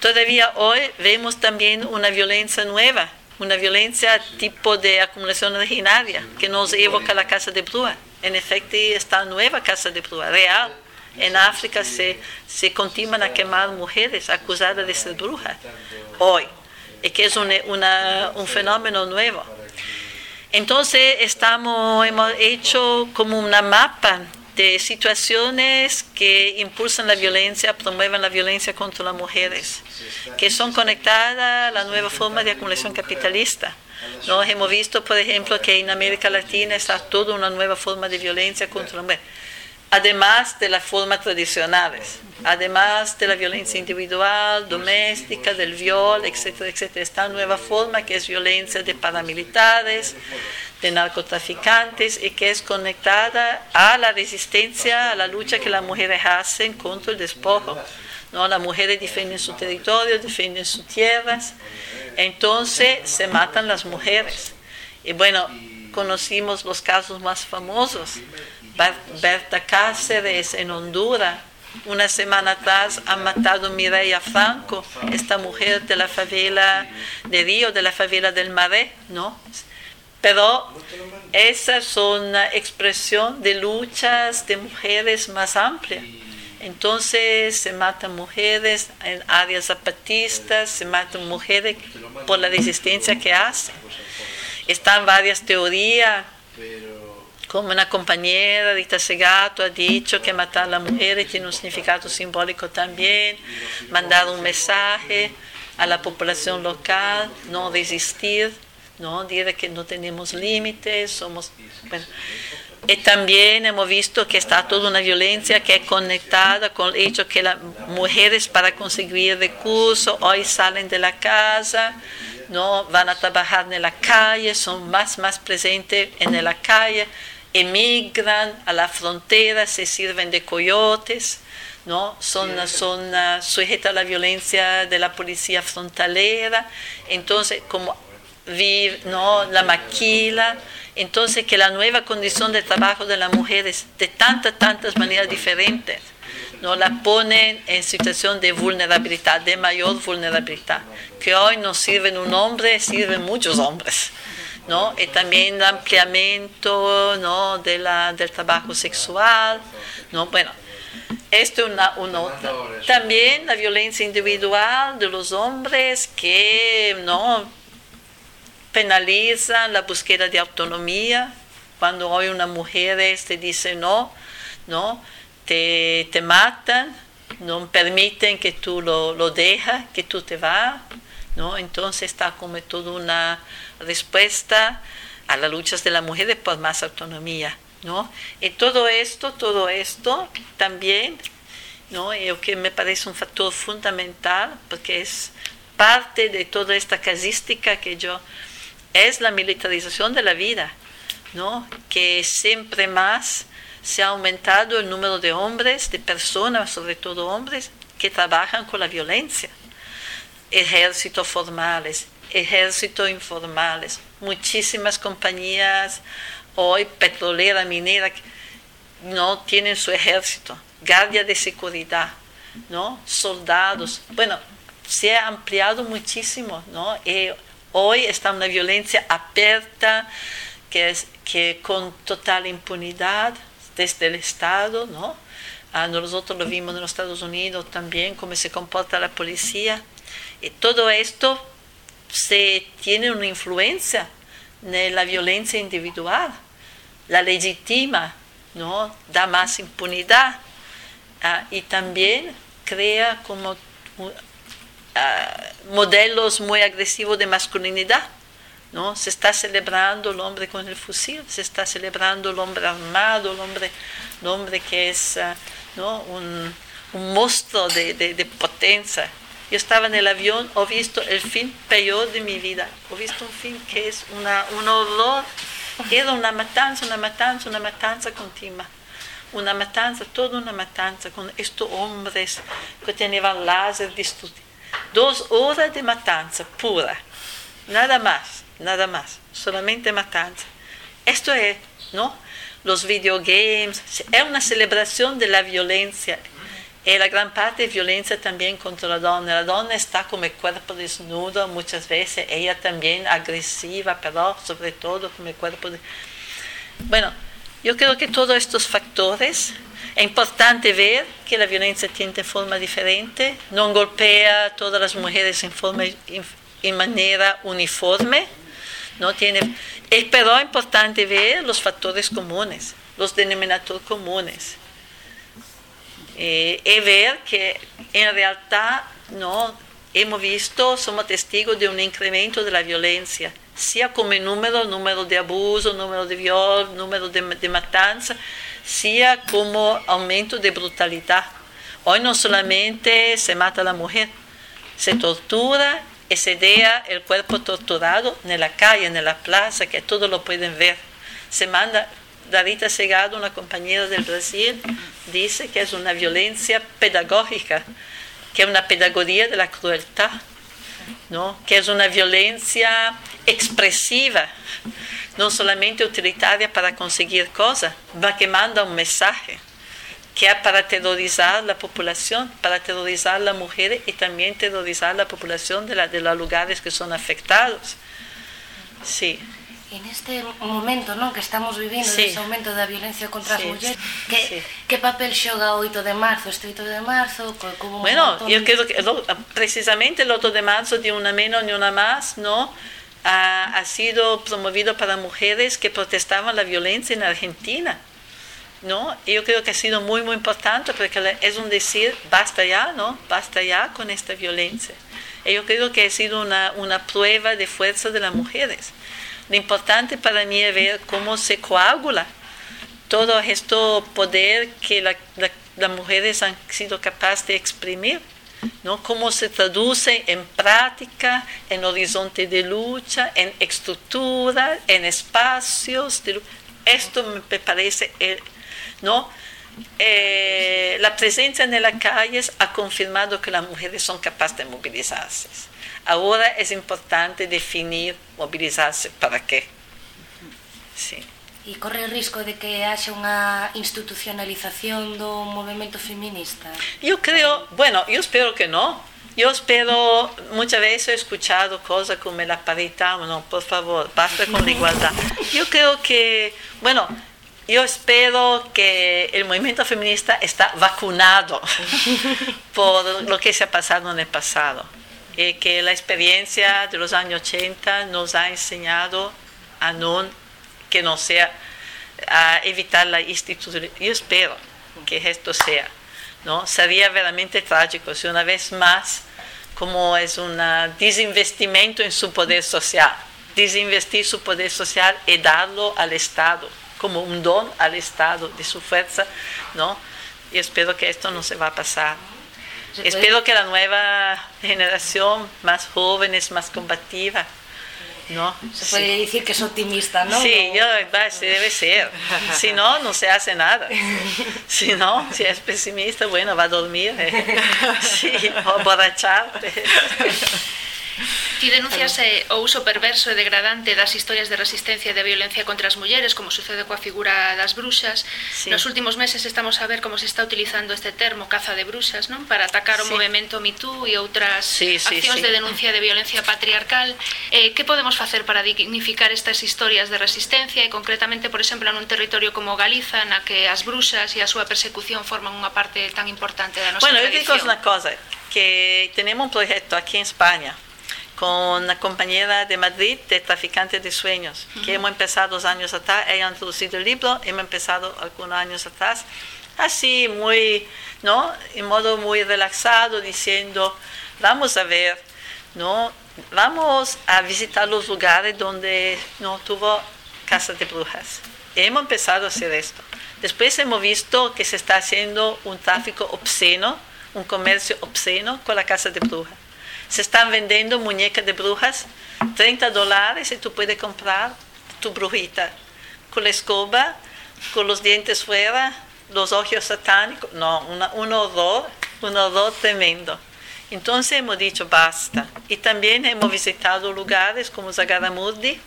Speaker 11: Todavía hoy vemos también una violencia nueva, una violencia tipo de acumulación originaria, que nos evoca la casa de Brua. En efecto, esta nueva casa de Brua, real. En África se, se continúan a quemar mujeres acusadas de ser brujas, hoy, y que es un fenómeno nuevo. Entonces estamos, hemos hecho como una mapa de situaciones que impulsan la violencia, promueven la violencia contra las mujeres, que son conectadas a la nueva forma de acumulación capitalista. ¿no? Hemos visto, por ejemplo, que en América Latina está toda una nueva forma de violencia contra la mujer, además de las formas tradicionales, además de la violencia individual, doméstica, del viol, etcétera, etcétera. Esta nueva forma que es violencia de paramilitares, de narcotraficantes y que es conectada a la resistencia, a la lucha que las mujeres hacen contra el despojo. ¿no? Las mujeres defienden su territorio, defienden sus tierras, entonces se matan las mujeres. Y bueno, conocimos los casos más famosos. Ber- Berta Cáceres en Honduras. Una semana atrás han matado a Mireia Franco, esta mujer de la favela de Río, de la favela del Maré, ¿no? Pero esas son una expresión de luchas de mujeres más amplias. Entonces se matan mujeres en áreas zapatistas, se matan mujeres por la resistencia que hacen. Están varias teorías, como una compañera, Rita Segato, ha dicho que matar a las mujeres tiene un significado simbólico también, mandar un mensaje a la población local, no resistir, no dire que no tenemos límites, somos... bueno. Y también hemos visto que está toda una violencia que es conectada con el hecho que las mujeres para conseguir recursos hoy salen de la casa, no van a trabajar en la calle, son más más presentes en la calle, emigran a la frontera, se sirven de coyotes, no son, son uh, sujetas a la violencia de la policía frontalera, entonces como vive, no la maquila, entonces que la nueva condición de trabajo de las mujeres de tantas, tantas maneras diferentes, no la ponen en situación de vulnerabilidad, de mayor vulnerabilidad, que hoy no sirven un hombre, sirven muchos hombres. ¿No? Y también el ampliamiento ¿no? de la, del trabajo sexual. ¿no? Bueno, esto es una, una otra. También la violencia individual de los hombres que no penalizan la búsqueda de autonomía. Cuando hoy una mujer te dice no, no, te, te matan, no permiten que tú lo, lo dejas, que tú te vas. ¿no? Entonces está como toda una respuesta a las luchas de las mujeres por más autonomía. ¿no? Y todo esto, todo esto también, ¿no? Y lo que me parece un factor fundamental, porque es parte de toda esta casística que yo, es la militarización de la vida, ¿no? que siempre más se ha aumentado el número de hombres, de personas, sobre todo hombres, que trabajan con la violencia. Ejércitos formales, ejércitos informales, muchísimas compañías hoy petrolera, minera, no tienen su ejército, guardia de seguridad, ¿no? soldados. Bueno, se ha ampliado muchísimo, ¿no? Y hoy está una violencia abierta, que es que con total impunidad desde el Estado, ¿no? Ah, nosotros lo vimos en los Estados Unidos también, cómo se comporta la policía. Y todo esto se tiene una influencia en la violencia individual, la legitima, ¿no? da más impunidad ah, y también crea como ah, modelos muy agresivos de masculinidad. ¿no? Se está celebrando el hombre con el fusil, se está celebrando el hombre armado, el hombre, el hombre que es ah, ¿no? un, monstruo de, de potencia. Yo estaba en el avión, he visto el fin peor de mi vida. He visto un fin que es una, un horror. Era una matanza, una matanza, una matanza continua. Una matanza, toda una matanza con estos hombres que tenían láser destructivo. Dos horas de matanza pura. Nada más, nada más. Solamente matanza. Esto es, ¿no? Los videogames. Es una celebración de la violencia y la gran parte de violencia también contra la dona. La dona está el cuerpo desnudo muchas veces, ella también agresiva, pero sobre todo el cuerpo. Bueno, yo creo que todos estos factores, es importante ver que la violencia tiene forma diferente, no golpea a todas las mujeres en, forma, en manera uniforme, no tiene, pero es importante ver los factores comunes, los denominadores comunes eh, y ver que en realidad no hemos visto, somos testigos de un incremento de la violencia, sea como número, número de abuso, número de viol, número de, de matanza, sea como aumento de brutalidad. Hoy no solamente se mata a la mujer, se tortura y se deja el cuerpo torturado en la calle, en la plaza, que todos lo pueden ver. Se manda Darita Segado, una compañera del Brasil, dice que es una violencia pedagógica, que es una pedagogía de la crueldad, ¿no? que es una violencia expresiva, no solamente utilitaria para conseguir cosas, sino que manda un mensaje, que es para terrorizar la población, para terrorizar las mujeres y también terrorizar la población de, la, de los lugares que son afectados. Sí.
Speaker 12: En este momento non que estamos vivindo
Speaker 11: Sí.
Speaker 12: ese aumento da violencia contra as
Speaker 11: Sí,
Speaker 12: mulleres, que,
Speaker 11: sí.
Speaker 12: que papel xoga o 8 de marzo, este 8 de marzo, co, como
Speaker 11: Bueno,
Speaker 12: montón-
Speaker 11: yo creo que lo- precisamente el 8 de marzo, de una menos ni una más, ¿no? Ha, ha sido promovido para mujeres que protestaban la violencia en Argentina, ¿no? Yo creo que ha sido muy, muy importante porque es un decir, basta ya, ¿no? Basta ya con esta violencia. Y yo creo que ha sido una, una prueba de fuerza de las mujeres. Lo importante para mí es ver cómo se coagula todo este poder que la- la- las mujeres han sido capaces de exprimir, ¿no? Cómo se traduce en práctica, en horizonte de lucha, en estructura, en espacios. esto me parece, eh, ¿no? Eh, la presencia en las calles ha confirmado que las mujeres son capaces de movilizarse. Ahora es importante definir movilizarse para qué. Sí.
Speaker 12: E corre o risco de que haxa unha institucionalización do movimento feminista.
Speaker 11: Yo creo, bueno, yo espero que no. Yo espero, muchas veces he escuchado cosas como la paridad, no, por favor, basta con la igualdad. Yo creo que, bueno, yo espero que el movimiento feminista está vacunado por lo que se ha pasado en el pasado. Y que la experiencia de los años 80 nos ha enseñado a no, que no sea, a evitar la institución. Yo espero que esto sea. ¿no? Sería realmente trágico si una vez más, como es un desinvestimento en su poder social, desinvestir su poder social y darlo al Estado, como un don al Estado de su fuerza, ¿no? Y espero que esto no se va a pasar. Espero que la nueva generación, más jóvenes, más combativa, ¿no?
Speaker 12: Se puede decir que es optimista, ¿no?
Speaker 11: Sí, yo, va, sí debe ser. Si no, no se hace nada. Si no, si es pesimista, bueno, va a dormir. eh. Sí, o borracharte.
Speaker 8: Ti denunciase o uso perverso e degradante das historias de resistencia e de violencia contra as mulleres, como sucede coa figura das bruxas.
Speaker 11: Sí.
Speaker 8: Nos últimos meses estamos a ver como se está utilizando este termo caza de bruxas, non? Para atacar o
Speaker 11: sí.
Speaker 8: movemento MeToo e outras
Speaker 11: sí, sí,
Speaker 8: accións
Speaker 11: sí.
Speaker 8: de denuncia de violencia patriarcal. Eh, que podemos facer para dignificar estas historias de resistencia e concretamente, por exemplo, nun territorio como Galiza, na que as bruxas e a súa persecución forman unha parte tan importante da nosa
Speaker 11: bueno,
Speaker 8: tradición?
Speaker 11: Bueno, eu digo unha cosa, que tenemos un proyecto aquí en España con una compañera de Madrid de Traficantes de Sueños, que hemos empezado dos años atrás, ella ha introducido el libro, hemos empezado algunos años atrás, así muy, ¿no? En modo muy relaxado, diciendo, vamos a ver, ¿no? Vamos a visitar los lugares donde no tuvo casas de brujas. Hemos empezado a hacer esto. Después hemos visto que se está haciendo un tráfico obsceno, un comercio obsceno con la casa de brujas. Se están vendiendo muñecas de brujas, 30 dólares y tú puedes comprar tu brujita con la escoba, con los dientes fuera, los ojos satánicos. No, una- un horror, un horror tremendo. Entonces hemos dicho basta. Y también hemos visitado lugares como Zagaramurdi,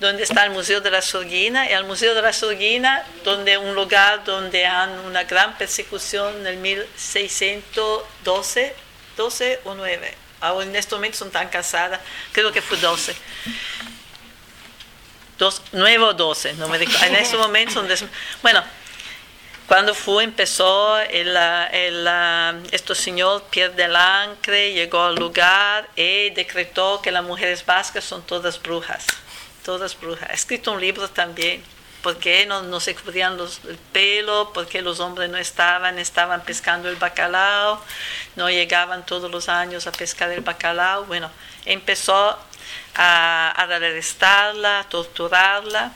Speaker 11: donde está el Museo de la Sorguina, y el Museo de la Sorguina, donde un lugar donde han una gran persecución en el 1612, 12 o 9. Ahora en este momento son tan casadas, creo que fue 12. Dos, 9 o 12, no me recuerdo. En este momento son... des- Bueno, cuando fue, empezó el, el, este señor Pierre Delancre, llegó al lugar y decretó que las mujeres vascas son todas brujas, todas brujas. Ha escrito un libro también, porque no, no se cubrían los, el pelo, porque los hombres no estaban, estaban pescando el bacalao, no llegaban todos los años a pescar el bacalao. Bueno, empezó a, a arrestarla, a torturarla.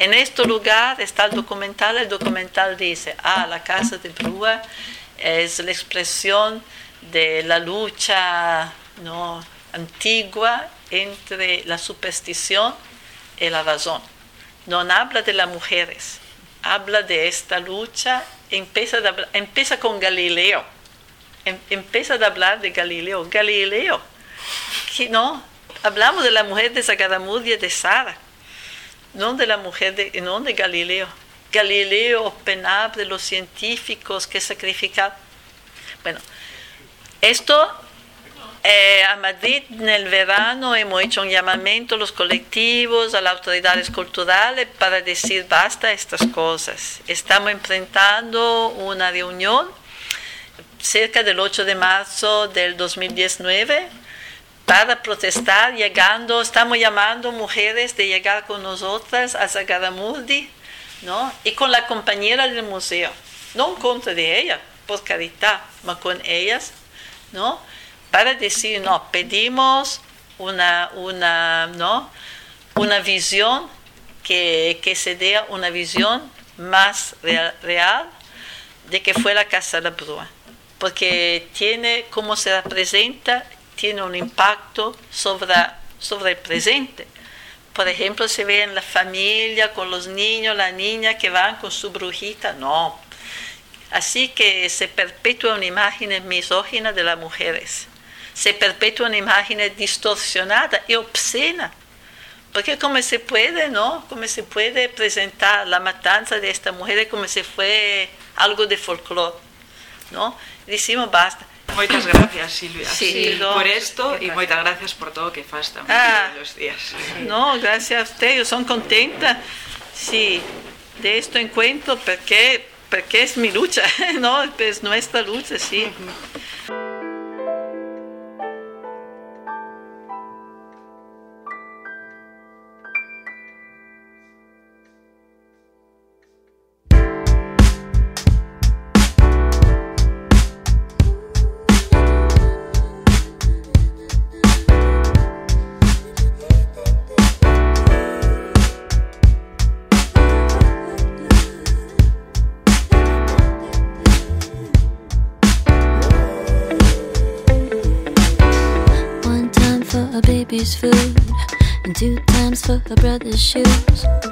Speaker 11: En este lugar está el documental. El documental dice, ah, la casa de Brúa es la expresión de la lucha ¿no? antigua entre la superstición y la razón. No habla de las mujeres, habla de esta lucha, empieza, de empieza con Galileo, Em- empieza a hablar de Galileo. Galileo, que no, hablamos de la mujer de Zagaramurdi y de Sara, no de la mujer de, no de Galileo. Galileo opinaba de los científicos que sacrificaban. Bueno, esto eh, a Madrid en el verano hemos hecho un llamamiento a los colectivos, a las autoridades culturales para decir basta estas cosas. Estamos enfrentando una reunión cerca del 8 de marzo del 2019 para protestar, llegando, estamos llamando mujeres de llegar con nosotras a Zagaramurdi, ¿no? Y con la compañera del museo, no en contra de ella, por caridad, pero con ellas, ¿no? Para decir, no, pedimos una, una, ¿no? una visión que, que se dé una visión más real, de que fue la Casa de la Brúa, porque tiene, como se representa, tiene un impacto sobre, sobre el presente. Por ejemplo, se ve en la familia, con los niños, la niña que van con su brujita, no. Así que se perpetúa una imagen misógina de las mujeres, se perpetúa una imagen distorsionada y obscena. Porque como se puede, ¿no? Como se puede presentar la matanza de esta mujer como si fue algo de folclore, ¿no? Decimos basta.
Speaker 16: Moitas gracias, Silvia,
Speaker 11: Sí.
Speaker 16: por esto e moitas gracias por todo o que faz tamén
Speaker 11: Ah.
Speaker 16: todos os días.
Speaker 11: No, gracias a usted, yo soy contenta sí, de este encuentro porque, porque es mi lucha, ¿no? Es nuestra lucha, sí.
Speaker 19: One the brother's shoes.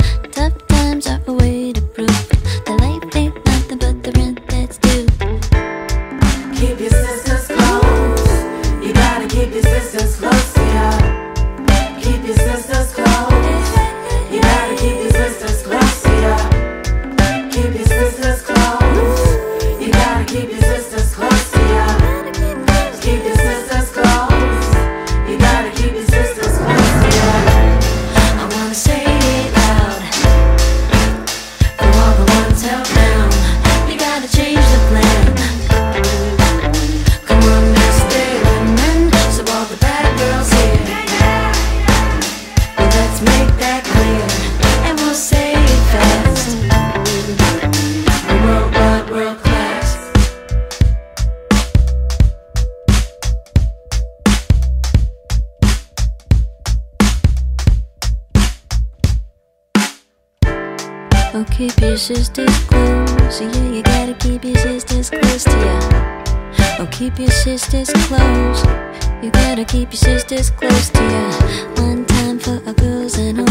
Speaker 17: Sisters close.
Speaker 19: Yeah, you gotta keep your sisters close to ya. Oh, keep your sisters close. You gotta keep your sisters close to ya. One time for our girls at home,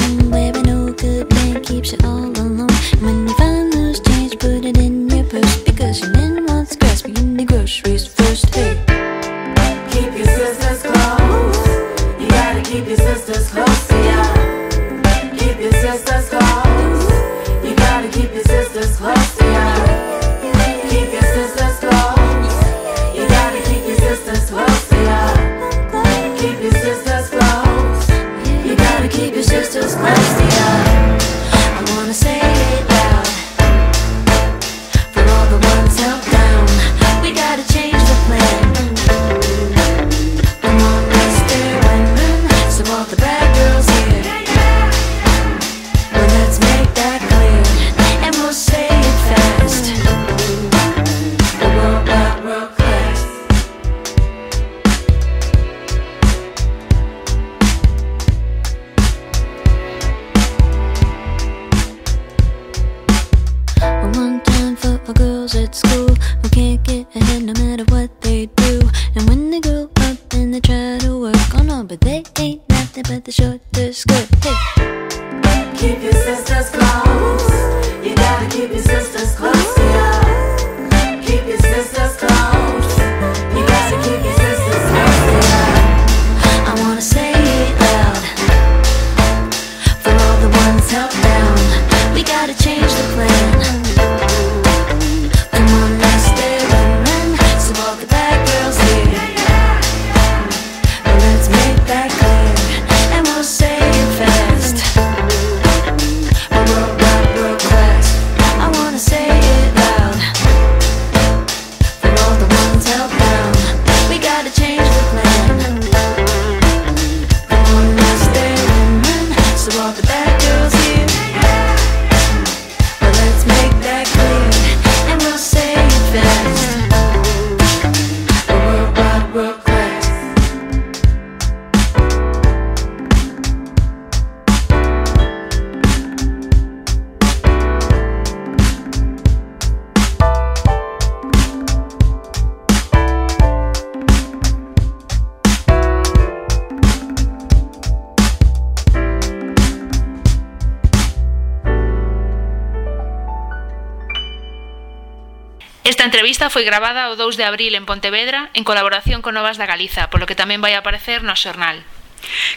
Speaker 8: entrevista foi gravada o 2 de abril en Pontevedra en colaboración con Novas da Galiza, polo que tamén vai aparecer no xornal.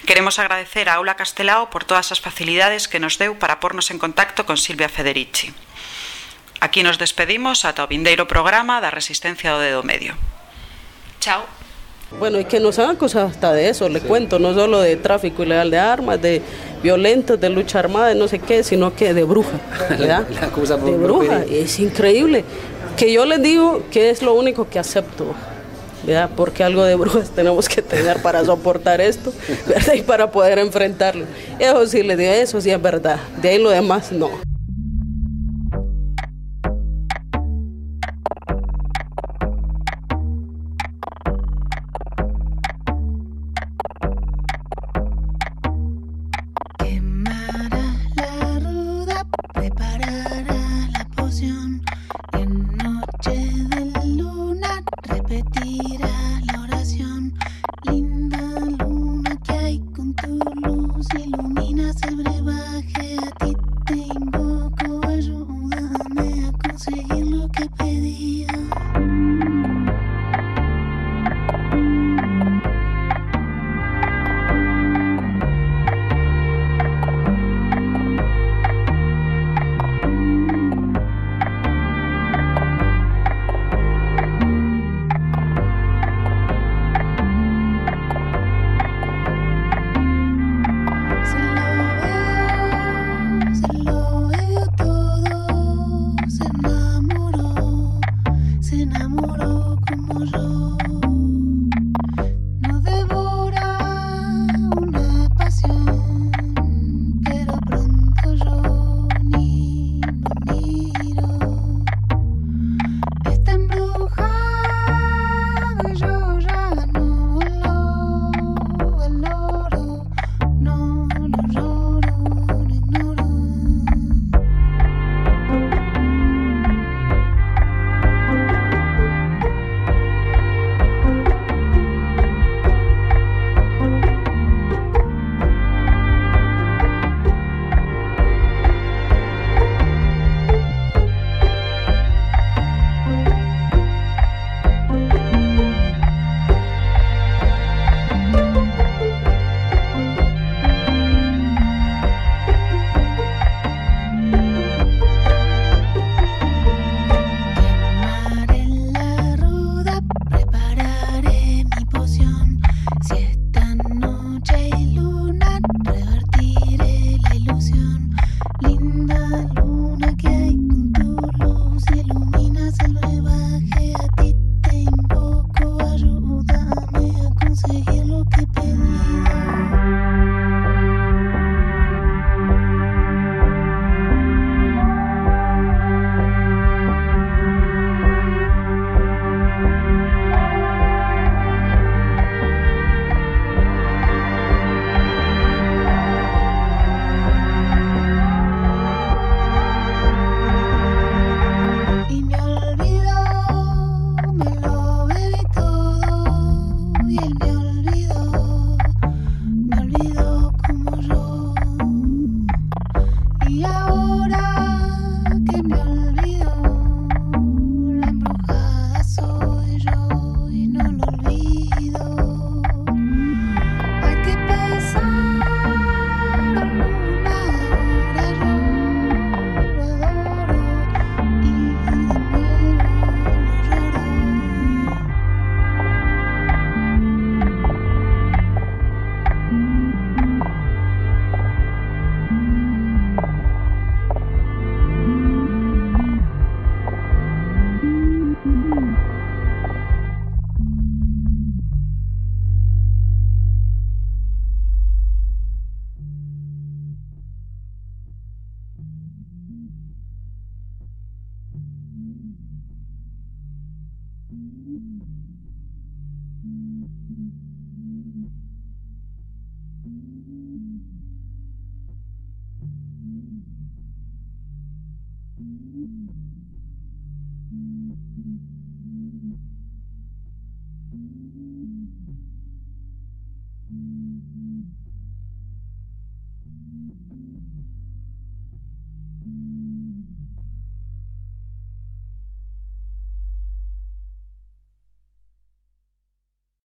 Speaker 10: Queremos agradecer a Aula Castelao por todas as facilidades que nos deu para pornos en contacto con Silvia Federici. Aquí nos despedimos ata o vindeiro programa da Resistencia do Dedo Medio.
Speaker 8: Chao.
Speaker 20: Bueno, y que nos han acusado hasta de eso, le cuento, no solo de tráfico ilegal de armas, de violentos, de lucha armada, de no sé qué, sino que de bruja, ¿verdad?
Speaker 1: La acusa por
Speaker 20: de bruja, es increíble. Que yo les digo que es lo único que acepto, ¿verdad? Porque algo de brujas tenemos que tener para soportar esto, ¿verdad? Y para poder enfrentarlo. Eso sí les digo, eso sí es verdad. De ahí lo demás, no.